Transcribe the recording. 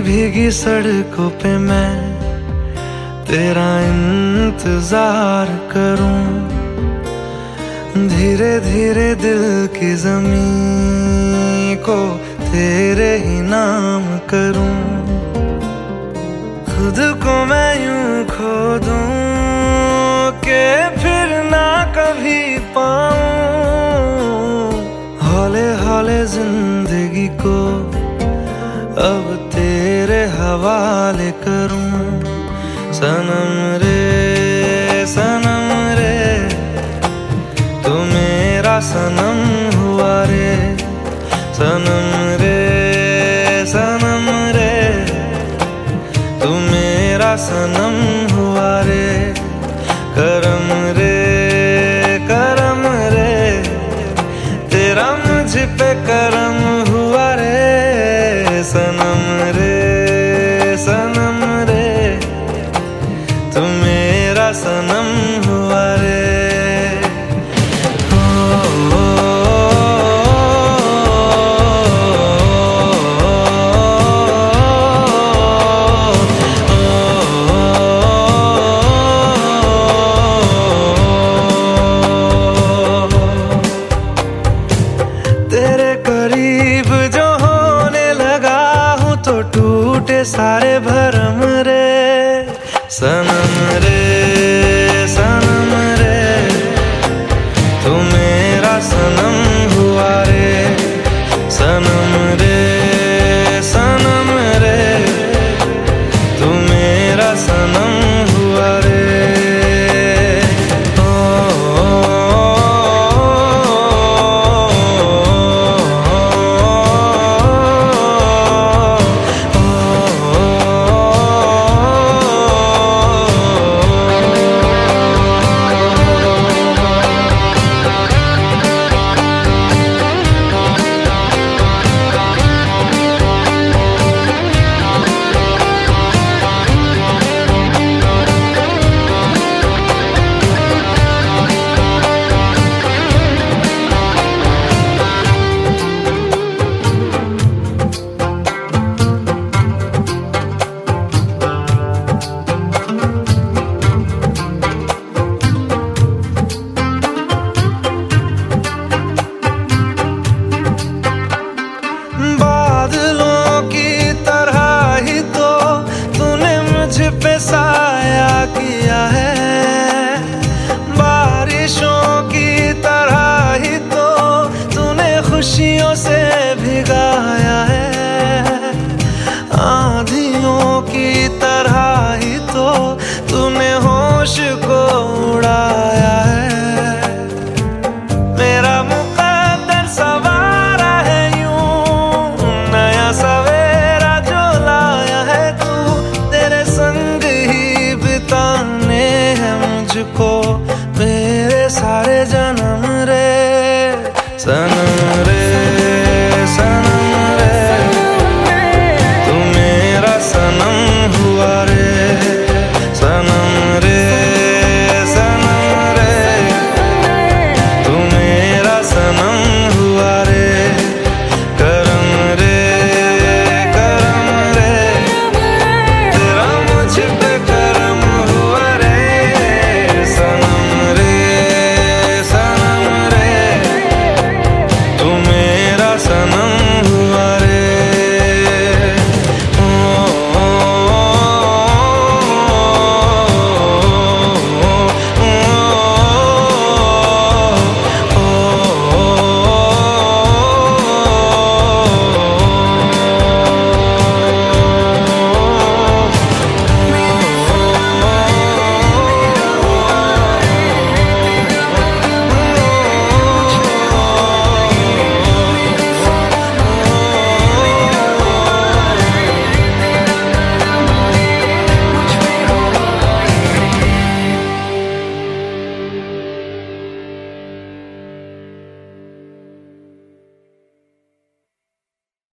सड़कों पे मैं तेरा इंतज़ार करूँ। धीरे धीरे दिल की ज़मीन को तेरे ही नाम करूँ। खुद को मैं यूँ खो दूँ के फिर ना कभी पाऊँ। हौले हौले ज़िंदगी को अब हवाले करूँ। सनम रे सनम रे, तू मेरा सनम हुआ रे। सनम रे सनम रे, तू मेरा सनम हुआ रे। करम रे करम रे, तेरा मुझ पे करम टूटे सारे भरम रे सनम रे पे साया किया है। बारिशों की तरह ही तो तूने खुशियों से भिगाया है। आंधियों की तरह ही तो तूने होश को